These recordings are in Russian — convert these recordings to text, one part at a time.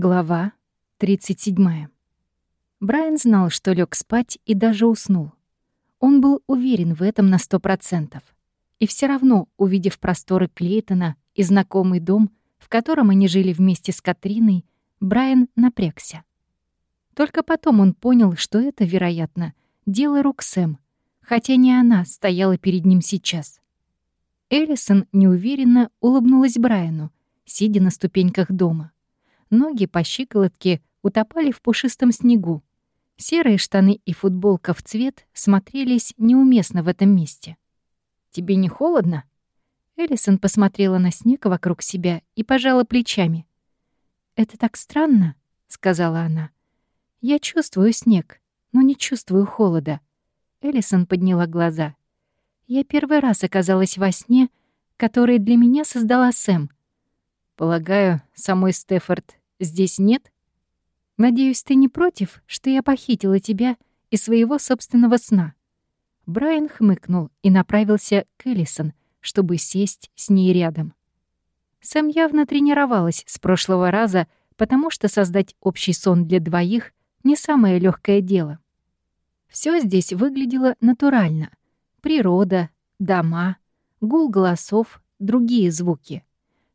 Глава 37. Брайан знал, что лег спать и даже уснул. Он был уверен в этом на сто процентов. И все равно, увидев просторы Клейтона и знакомый дом, в котором они жили вместе с Катриной, Брайан напрягся. Только потом он понял, что это, вероятно, дело рук Сэм, хотя не она стояла перед ним сейчас. Эллисон неуверенно улыбнулась Брайану, сидя на ступеньках дома. Ноги по щиколотке утопали в пушистом снегу. Серые штаны и футболка в цвет смотрелись неуместно в этом месте. «Тебе не холодно?» Эллисон посмотрела на снег вокруг себя и пожала плечами. «Это так странно», — сказала она. «Я чувствую снег, но не чувствую холода». Эллисон подняла глаза. «Я первый раз оказалась во сне, который для меня создала Сэм. Полагаю, самой Стефорд здесь нет? Надеюсь, ты не против, что я похитила тебя из своего собственного сна?» Брайан хмыкнул и направился к Эллисон, чтобы сесть с ней рядом. Сэм явно тренировалась с прошлого раза, потому что создать общий сон для двоих — не самое легкое дело. Все здесь выглядело натурально. Природа, дома, гул голосов, другие звуки.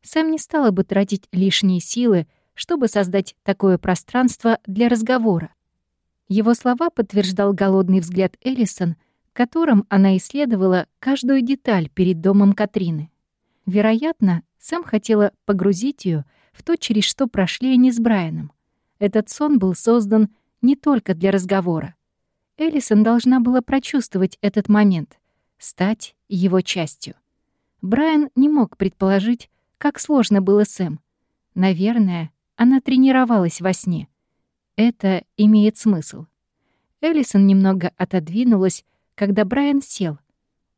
Сэм не стала бы тратить лишние силы, чтобы создать такое пространство для разговора. Его слова подтверждал голодный взгляд Эллисон, которым она исследовала каждую деталь перед домом Катрины. Вероятно, Сэм хотела погрузить ее в то, через что прошли они с Брайаном. Этот сон был создан не только для разговора. Эллисон должна была прочувствовать этот момент, стать его частью. Брайан не мог предположить, как сложно было Сэм. Наверное, она тренировалась во сне. Это имеет смысл. Эллисон немного отодвинулась, когда Брайан сел.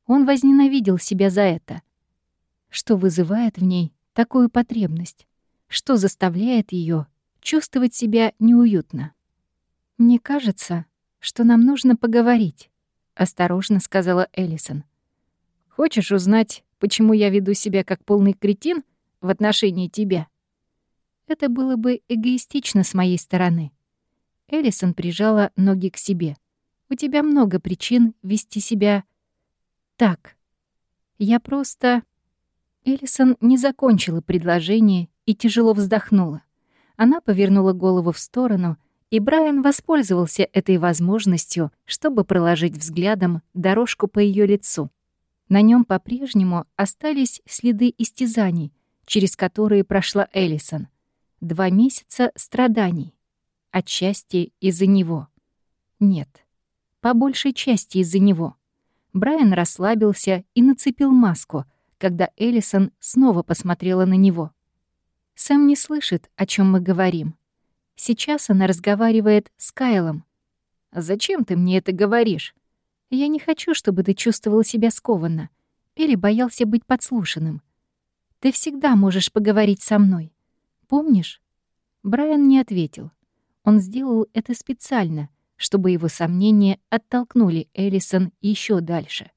Он возненавидел себя за это. Что вызывает в ней такую потребность? Что заставляет ее чувствовать себя неуютно? «Мне кажется, что нам нужно поговорить», — осторожно сказала Эллисон. «Хочешь узнать, почему я веду себя как полный кретин?» в отношении тебя. Это было бы эгоистично с моей стороны. Эллисон прижала ноги к себе. У тебя много причин вести себя так. Я просто... Эллисон не закончила предложение и тяжело вздохнула. Она повернула голову в сторону, и Брайан воспользовался этой возможностью, чтобы проложить взглядом дорожку по ее лицу. На нем по-прежнему остались следы истязаний, через которые прошла Эллисон. Два месяца страданий. Отчасти из-за него. Нет. По большей части из-за него. Брайан расслабился и нацепил маску, когда Эллисон снова посмотрела на него. Сэм не слышит, о чем мы говорим. Сейчас она разговаривает с Кайлом. «Зачем ты мне это говоришь? Я не хочу, чтобы ты чувствовал себя скованно или боялся быть подслушанным. Ты всегда можешь поговорить со мной. Помнишь?» Брайан не ответил. Он сделал это специально, чтобы его сомнения оттолкнули Эллисон еще дальше.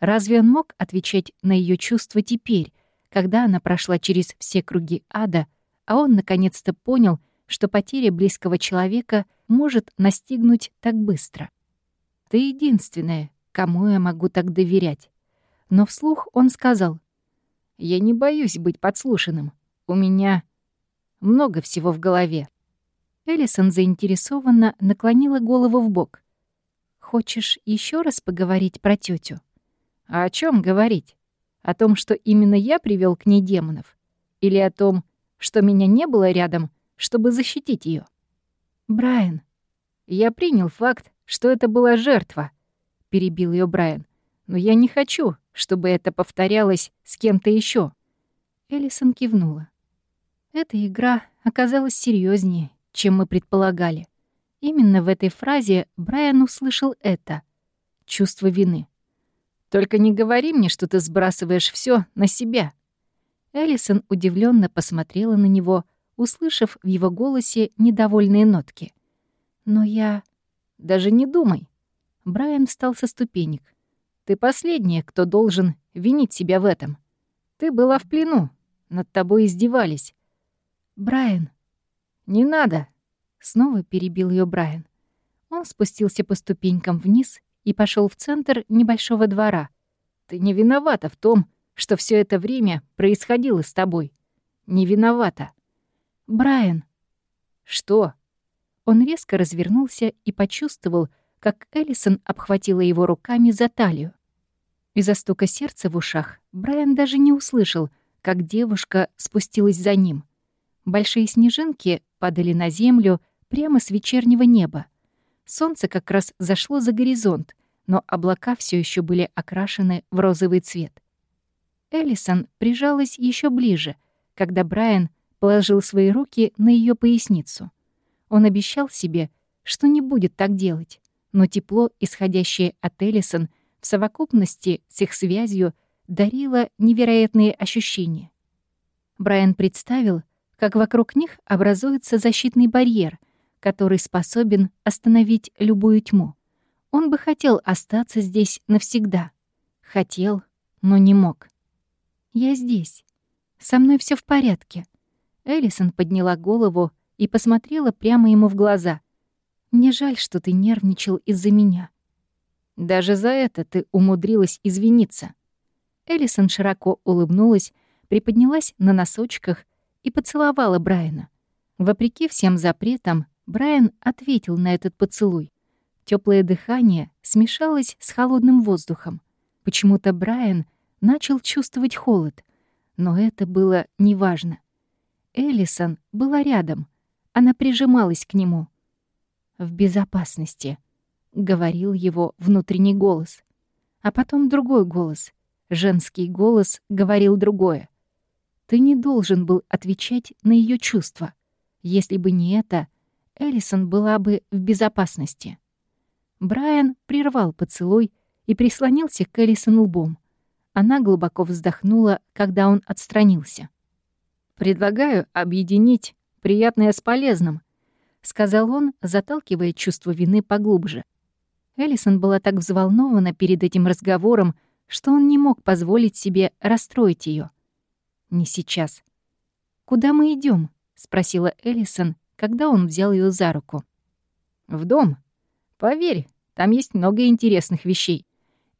Разве он мог отвечать на ее чувства теперь, когда она прошла через все круги ада, а он наконец-то понял, что потеря близкого человека может настигнуть так быстро? «Ты единственная, кому я могу так доверять». Но вслух он сказал, я не боюсь быть подслушанным. У меня много всего в голове». Эллисон заинтересованно наклонила голову в бок. «Хочешь еще раз поговорить про тетю? «А о чем говорить? О том, что именно я привел к ней демонов? Или о том, что меня не было рядом, чтобы защитить ее? «Брайан, я принял факт, что это была жертва», — перебил ее Брайан. «Но я не хочу, чтобы это повторялось с кем-то еще. Элисон кивнула. Эта игра оказалась серьезнее, чем мы предполагали. Именно в этой фразе Брайан услышал это — чувство вины. «Только не говори мне, что ты сбрасываешь все на себя». Элисон удивленно посмотрела на него, услышав в его голосе недовольные нотки. «Но я...» «Даже не думай». Брайан встал со ступенек. Ты последняя, кто должен винить себя в этом. Ты была в плену, над тобой издевались. Брайан, «Не надо!» — снова перебил ее Брайан. Он спустился по ступенькам вниз и пошел в центр небольшого двора. «Ты не виновата в том, что все это время происходило с тобой. Не виновата». «Брайан!» «Что?» Он резко развернулся и почувствовал, как Эллисон обхватила его руками за талию. Из-за стука сердца в ушах Брайан даже не услышал, как девушка спустилась за ним. Большие снежинки падали на землю прямо с вечернего неба. Солнце как раз зашло за горизонт, но облака все еще были окрашены в розовый цвет. Эллисон прижалась еще ближе, когда Брайан положил свои руки на ее поясницу. Он обещал себе, что не будет так делать, но тепло, исходящее от Эллисон, в совокупности с их связью, дарило невероятные ощущения. Брайан представил, как вокруг них образуется защитный барьер, который способен остановить любую тьму. Он бы хотел остаться здесь навсегда. Хотел, но не мог. «Я здесь. Со мной все в порядке». Эллисон подняла голову и посмотрела прямо ему в глаза. «Мне жаль, что ты нервничал из-за меня». «Даже за это ты умудрилась извиниться». Эллисон широко улыбнулась, приподнялась на носочках и поцеловала Брайана. Вопреки всем запретам, Брайан ответил на этот поцелуй. Теплое дыхание смешалось с холодным воздухом. Почему-то Брайан начал чувствовать холод, но это было неважно. Эллисон была рядом. Она прижималась к нему. «В безопасности», — говорил его внутренний голос. А потом другой голос. Женский голос говорил другое. Ты не должен был отвечать на ее чувства. Если бы не это, Эллисон была бы в безопасности. Брайан прервал поцелуй и прислонился к Эллисон лбом. Она глубоко вздохнула, когда он отстранился. «Предлагаю объединить приятное с полезным», — сказал он, заталкивая чувство вины поглубже. Эллисон была так взволнована перед этим разговором, что он не мог позволить себе расстроить ее. Не сейчас. «Куда мы идем? спросила Эллисон, когда он взял ее за руку. «В дом. Поверь, там есть много интересных вещей».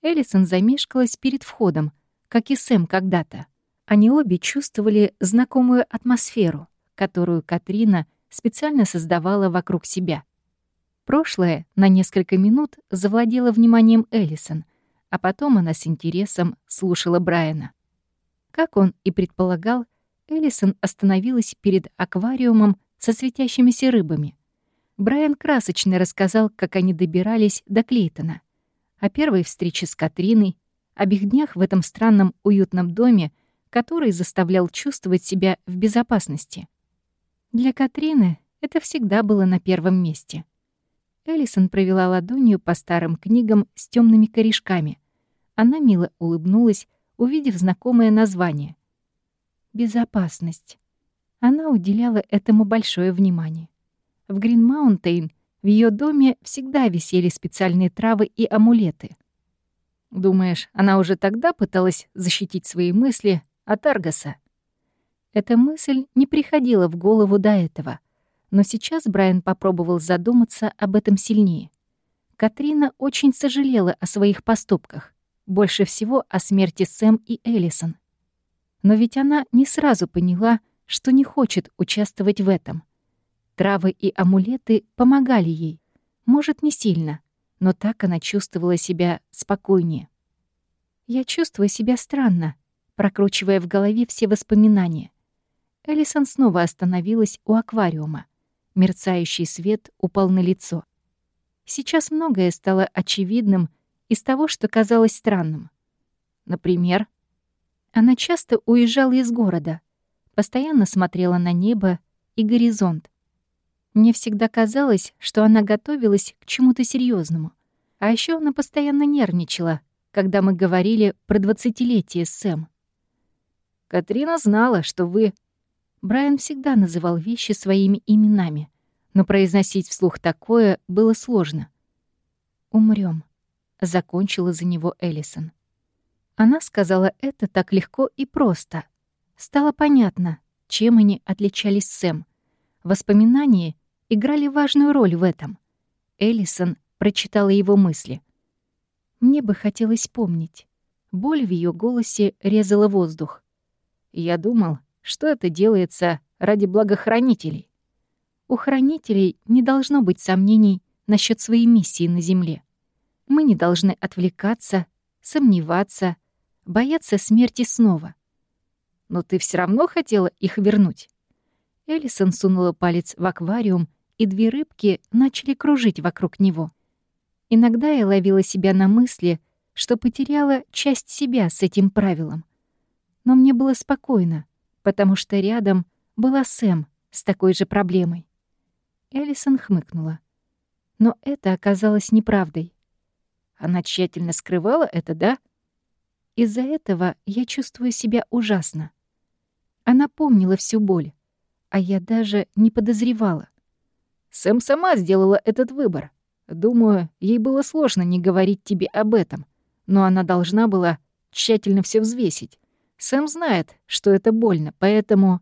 Эллисон замешкалась перед входом, как и Сэм когда-то. Они обе чувствовали знакомую атмосферу, которую Катрина специально создавала вокруг себя. Прошлое на несколько минут завладело вниманием Эллисон, а потом она с интересом слушала Брайана. Как он и предполагал, Эллисон остановилась перед аквариумом со светящимися рыбами. Брайан красочно рассказал, как они добирались до Клейтона, о первой встрече с Катриной, об их днях в этом странном уютном доме, который заставлял чувствовать себя в безопасности. Для Катрины это всегда было на первом месте. Эллисон провела ладонью по старым книгам с темными корешками. Она мило улыбнулась, увидев знакомое название. Безопасность. Она уделяла этому большое внимание. В Грин-Маунтейн в ее доме всегда висели специальные травы и амулеты. Думаешь, она уже тогда пыталась защитить свои мысли от Аргаса? Эта мысль не приходила в голову до этого, но сейчас Брайан попробовал задуматься об этом сильнее. Катрина очень сожалела о своих поступках, больше всего о смерти Сэм и Эллисон. Но ведь она не сразу поняла, что не хочет участвовать в этом. Травы и амулеты помогали ей. Может, не сильно, но так она чувствовала себя спокойнее. Я чувствую себя странно, прокручивая в голове все воспоминания. Эллисон снова остановилась у аквариума. Мерцающий свет упал на лицо. Сейчас многое стало очевидным из того, что казалось странным. Например, она часто уезжала из города, постоянно смотрела на небо и горизонт. Мне всегда казалось, что она готовилась к чему-то серьезному. А еще она постоянно нервничала, когда мы говорили про двадцатилетие Сэм. Катрина знала, что вы... Брайан всегда называл вещи своими именами, но произносить вслух такое было сложно. Умрем закончила за него Эллисон. Она сказала это так легко и просто. Стало понятно, чем они отличались Сэм. Воспоминания играли важную роль в этом. Эллисон прочитала его мысли. Мне бы хотелось помнить. Боль в ее голосе резала воздух. Я думал, что это делается ради благохранителей. У хранителей не должно быть сомнений насчет своей миссии на Земле. Мы не должны отвлекаться, сомневаться, бояться смерти снова. Но ты все равно хотела их вернуть. Элисон сунула палец в аквариум, и две рыбки начали кружить вокруг него. Иногда я ловила себя на мысли, что потеряла часть себя с этим правилом. Но мне было спокойно, потому что рядом была Сэм с такой же проблемой. Элисон хмыкнула. Но это оказалось неправдой. Она тщательно скрывала это, да? Из-за этого я чувствую себя ужасно. Она помнила всю боль, а я даже не подозревала. Сэм сама сделала этот выбор. Думаю, ей было сложно не говорить тебе об этом, но она должна была тщательно все взвесить. Сэм знает, что это больно, поэтому...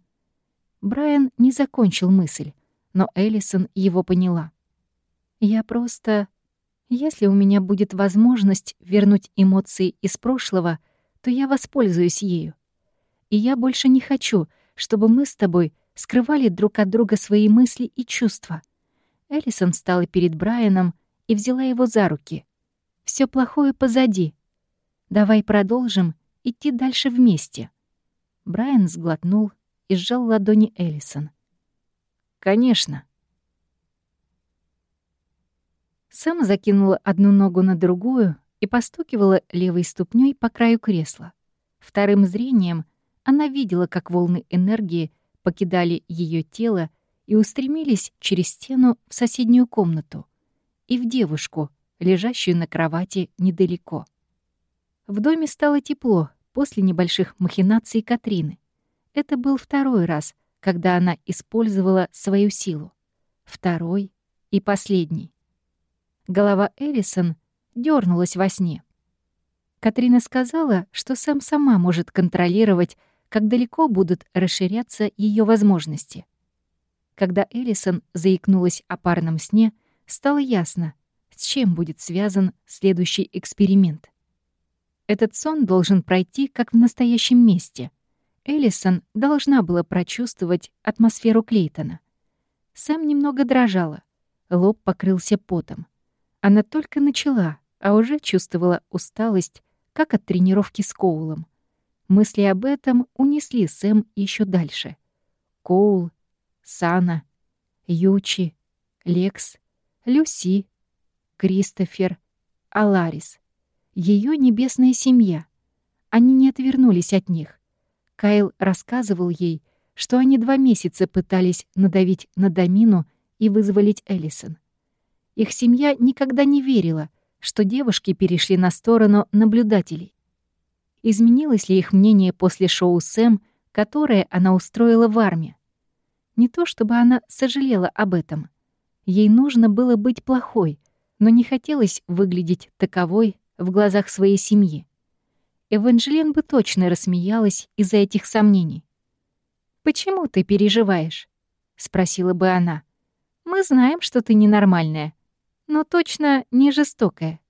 Брайан не закончил мысль но Эллисон его поняла. «Я просто... Если у меня будет возможность вернуть эмоции из прошлого, то я воспользуюсь ею. И я больше не хочу, чтобы мы с тобой скрывали друг от друга свои мысли и чувства». Эллисон встала перед Брайаном и взяла его за руки. Все плохое позади. Давай продолжим идти дальше вместе». Брайан сглотнул и сжал ладони Эллисон. Конечно. Сэм закинула одну ногу на другую и постукивала левой ступней по краю кресла. Вторым зрением она видела, как волны энергии покидали ее тело и устремились через стену в соседнюю комнату и в девушку, лежащую на кровати недалеко. В доме стало тепло после небольших махинаций Катрины. Это был второй раз, когда она использовала свою силу. Второй и последний. Голова Эллисон дернулась во сне. Катрина сказала, что Сэм сама может контролировать, как далеко будут расширяться ее возможности. Когда Эллисон заикнулась о парном сне, стало ясно, с чем будет связан следующий эксперимент. Этот сон должен пройти как в настоящем месте — Эллисон должна была прочувствовать атмосферу Клейтона. Сэм немного дрожала, лоб покрылся потом. Она только начала, а уже чувствовала усталость, как от тренировки с Коулом. Мысли об этом унесли Сэм еще дальше. Коул, Сана, Ючи, Лекс, Люси, Кристофер, Аларис. Ее небесная семья. Они не отвернулись от них. Кайл рассказывал ей, что они два месяца пытались надавить на Домину и вызволить Эллисон. Их семья никогда не верила, что девушки перешли на сторону наблюдателей. Изменилось ли их мнение после шоу «Сэм», которое она устроила в армии? Не то чтобы она сожалела об этом. Ей нужно было быть плохой, но не хотелось выглядеть таковой в глазах своей семьи. Эванжелин бы точно рассмеялась из-за этих сомнений. «Почему ты переживаешь?» — спросила бы она. «Мы знаем, что ты ненормальная, но точно не жестокая».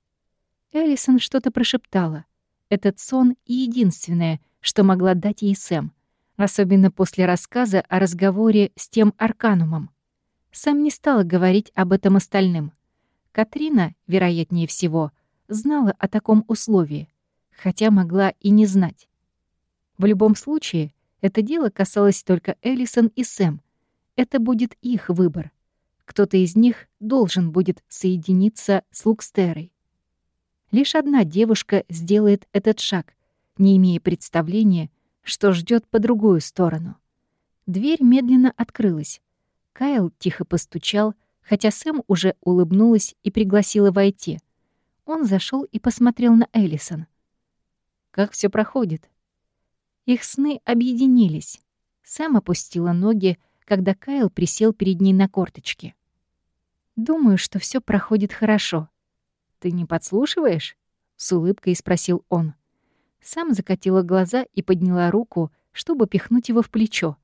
Эллисон что-то прошептала. Этот сон — единственное, что могла дать ей Сэм, особенно после рассказа о разговоре с тем Арканумом. Сэм не стала говорить об этом остальным. Катрина, вероятнее всего, знала о таком условии — хотя могла и не знать. В любом случае, это дело касалось только Эллисон и Сэм. Это будет их выбор. Кто-то из них должен будет соединиться с Лукстерой. Лишь одна девушка сделает этот шаг, не имея представления, что ждет по другую сторону. Дверь медленно открылась. Кайл тихо постучал, хотя Сэм уже улыбнулась и пригласила войти. Он зашел и посмотрел на Эллисон. Как все проходит? Их сны объединились. Сэм опустила ноги, когда Кайл присел перед ней на корточки. «Думаю, что все проходит хорошо. Ты не подслушиваешь?» — с улыбкой спросил он. Сам закатила глаза и подняла руку, чтобы пихнуть его в плечо.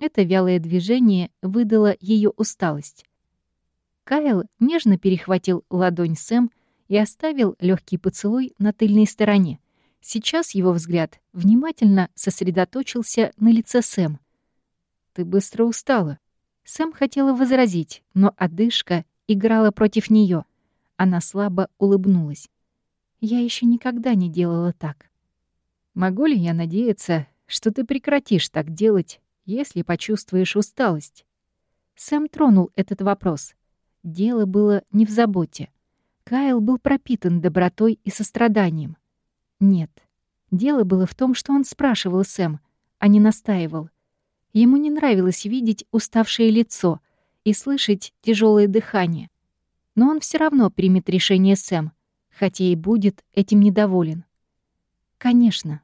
Это вялое движение выдало ее усталость. Кайл нежно перехватил ладонь Сэм и оставил легкий поцелуй на тыльной стороне. Сейчас его взгляд внимательно сосредоточился на лице Сэм. «Ты быстро устала». Сэм хотела возразить, но одышка играла против нее. Она слабо улыбнулась. «Я еще никогда не делала так». «Могу ли я надеяться, что ты прекратишь так делать, если почувствуешь усталость?» Сэм тронул этот вопрос. Дело было не в заботе. Кайл был пропитан добротой и состраданием. Нет. Дело было в том, что он спрашивал Сэм, а не настаивал. Ему не нравилось видеть уставшее лицо и слышать тяжелое дыхание. Но он все равно примет решение Сэм, хотя и будет этим недоволен. «Конечно».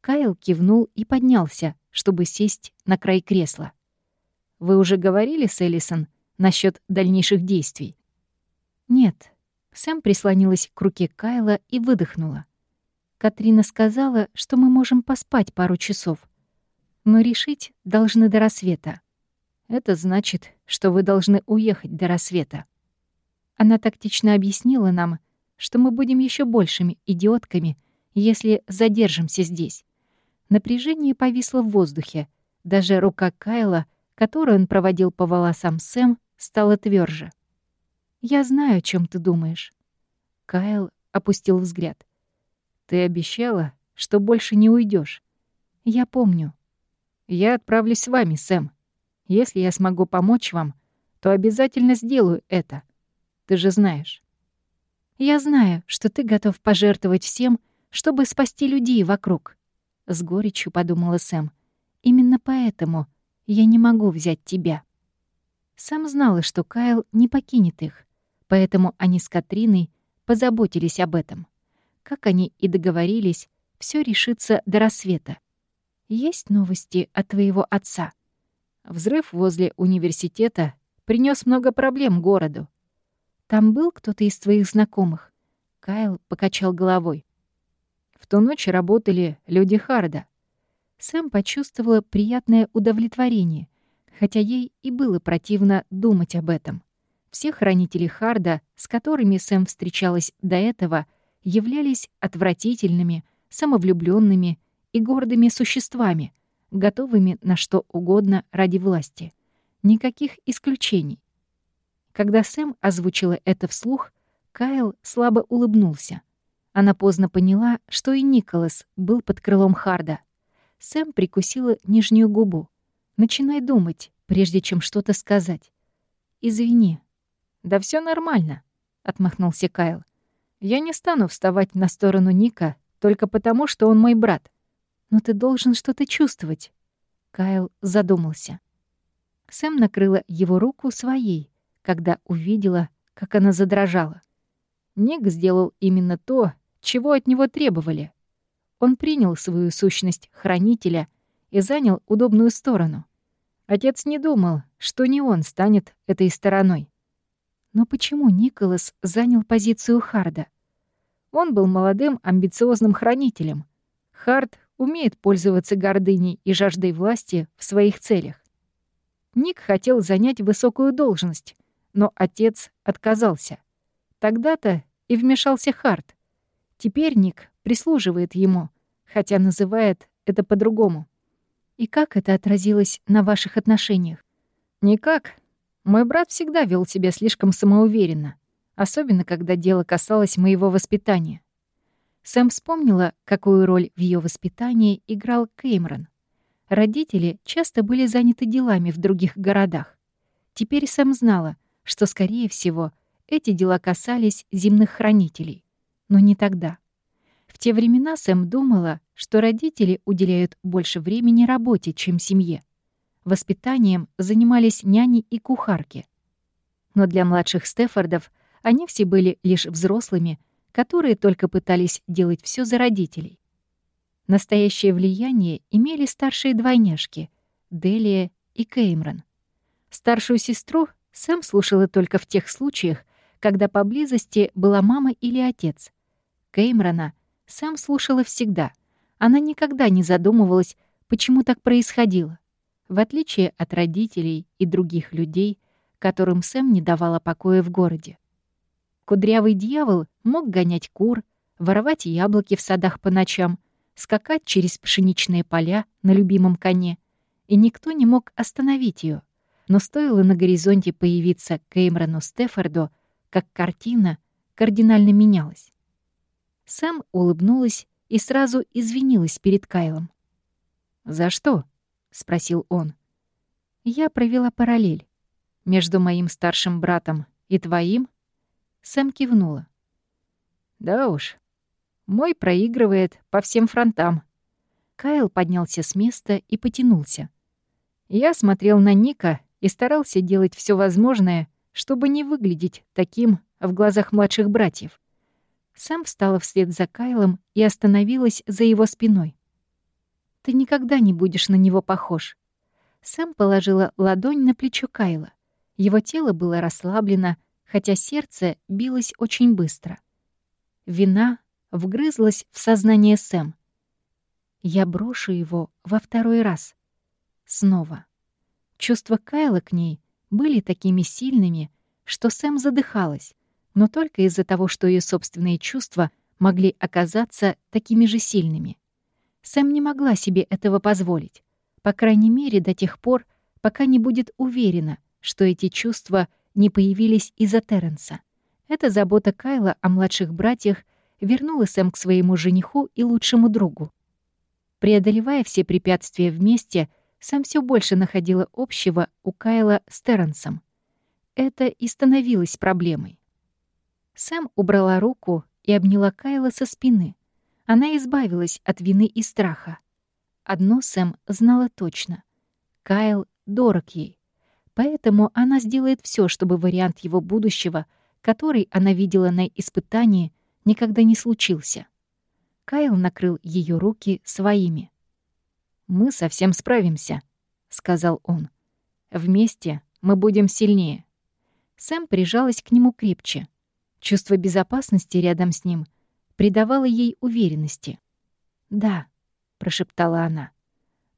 Кайл кивнул и поднялся, чтобы сесть на край кресла. «Вы уже говорили с Эллисон насчет дальнейших действий?» «Нет». Сэм прислонилась к руке Кайла и выдохнула. Катрина сказала, что мы можем поспать пару часов. Но решить должны до рассвета. Это значит, что вы должны уехать до рассвета. Она тактично объяснила нам, что мы будем еще большими идиотками, если задержимся здесь. Напряжение повисло в воздухе. Даже рука Кайла, которую он проводил по волосам Сэм, стала тверже. «Я знаю, о чем ты думаешь». Кайл опустил взгляд. Ты обещала, что больше не уйдешь. Я помню. Я отправлюсь с вами, Сэм. Если я смогу помочь вам, то обязательно сделаю это. Ты же знаешь. Я знаю, что ты готов пожертвовать всем, чтобы спасти людей вокруг. С горечью подумала Сэм. Именно поэтому я не могу взять тебя. Сэм знала, что Кайл не покинет их, поэтому они с Катриной позаботились об этом. Как они и договорились, все решится до рассвета. Есть новости от твоего отца. Взрыв возле университета принес много проблем городу. Там был кто-то из твоих знакомых? Кайл покачал головой. В ту ночь работали люди Харда. Сэм почувствовала приятное удовлетворение, хотя ей и было противно думать об этом. Все хранители Харда, с которыми Сэм встречалась до этого, являлись отвратительными, самовлюбленными и гордыми существами, готовыми на что угодно ради власти. Никаких исключений. Когда Сэм озвучила это вслух, Кайл слабо улыбнулся. Она поздно поняла, что и Николас был под крылом Харда. Сэм прикусила нижнюю губу. «Начинай думать, прежде чем что-то сказать». «Извини». «Да все нормально», — отмахнулся Кайл. Я не стану вставать на сторону Ника только потому, что он мой брат. Но ты должен что-то чувствовать. Кайл задумался. Сэм накрыла его руку своей, когда увидела, как она задрожала. Ник сделал именно то, чего от него требовали. Он принял свою сущность хранителя и занял удобную сторону. Отец не думал, что не он станет этой стороной. Но почему Николас занял позицию Харда? Он был молодым, амбициозным хранителем. Хард умеет пользоваться гордыней и жаждой власти в своих целях. Ник хотел занять высокую должность, но отец отказался. Тогда-то и вмешался Хард. Теперь Ник прислуживает ему, хотя называет это по-другому. И как это отразилось на ваших отношениях? Никак. Мой брат всегда вел себя слишком самоуверенно, особенно когда дело касалось моего воспитания. Сэм вспомнила, какую роль в ее воспитании играл Кеймрон. Родители часто были заняты делами в других городах. Теперь Сэм знала, что, скорее всего, эти дела касались земных хранителей. Но не тогда. В те времена Сэм думала, что родители уделяют больше времени работе, чем семье. Воспитанием занимались няни и кухарки. Но для младших Стефордов они все были лишь взрослыми, которые только пытались делать все за родителей. Настоящее влияние имели старшие двойняшки — Делия и Кеймрон. Старшую сестру Сэм слушала только в тех случаях, когда поблизости была мама или отец. Кеймрона Сэм слушала всегда. Она никогда не задумывалась, почему так происходило. в отличие от родителей и других людей, которым Сэм не давала покоя в городе. Кудрявый дьявол мог гонять кур, воровать яблоки в садах по ночам, скакать через пшеничные поля на любимом коне, и никто не мог остановить ее. Но стоило на горизонте появиться Кеймрону Стефорду, как картина кардинально менялась. Сэм улыбнулась и сразу извинилась перед Кайлом. «За что?» — спросил он. «Я провела параллель между моим старшим братом и твоим?» Сэм кивнула. «Да уж, мой проигрывает по всем фронтам». Кайл поднялся с места и потянулся. Я смотрел на Ника и старался делать все возможное, чтобы не выглядеть таким в глазах младших братьев. Сэм встала вслед за Кайлом и остановилась за его спиной. «Ты никогда не будешь на него похож». Сэм положила ладонь на плечо Кайла. Его тело было расслаблено, хотя сердце билось очень быстро. Вина вгрызлась в сознание Сэм. «Я брошу его во второй раз. Снова». Чувства Кайла к ней были такими сильными, что Сэм задыхалась, но только из-за того, что ее собственные чувства могли оказаться такими же сильными. Сэм не могла себе этого позволить, по крайней мере до тех пор, пока не будет уверена, что эти чувства не появились из-за Терренса. Эта забота Кайла о младших братьях вернула Сэм к своему жениху и лучшему другу. Преодолевая все препятствия вместе, Сэм все больше находила общего у Кайла с Терренсом. Это и становилось проблемой. Сэм убрала руку и обняла Кайла со спины. Она избавилась от вины и страха. Одно Сэм знала точно. Кайл дорог ей. Поэтому она сделает все, чтобы вариант его будущего, который она видела на испытании, никогда не случился. Кайл накрыл ее руки своими. «Мы совсем справимся», — сказал он. «Вместе мы будем сильнее». Сэм прижалась к нему крепче. Чувство безопасности рядом с ним придавало ей уверенности. «Да», — прошептала она.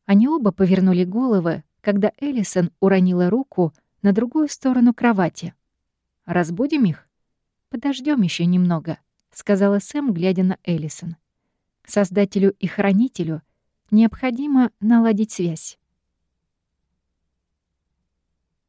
Они оба повернули головы, когда Эллисон уронила руку на другую сторону кровати. «Разбудим их?» Подождем еще немного», — сказала Сэм, глядя на Эллисон. «Создателю и хранителю необходимо наладить связь».